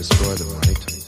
destroy the right?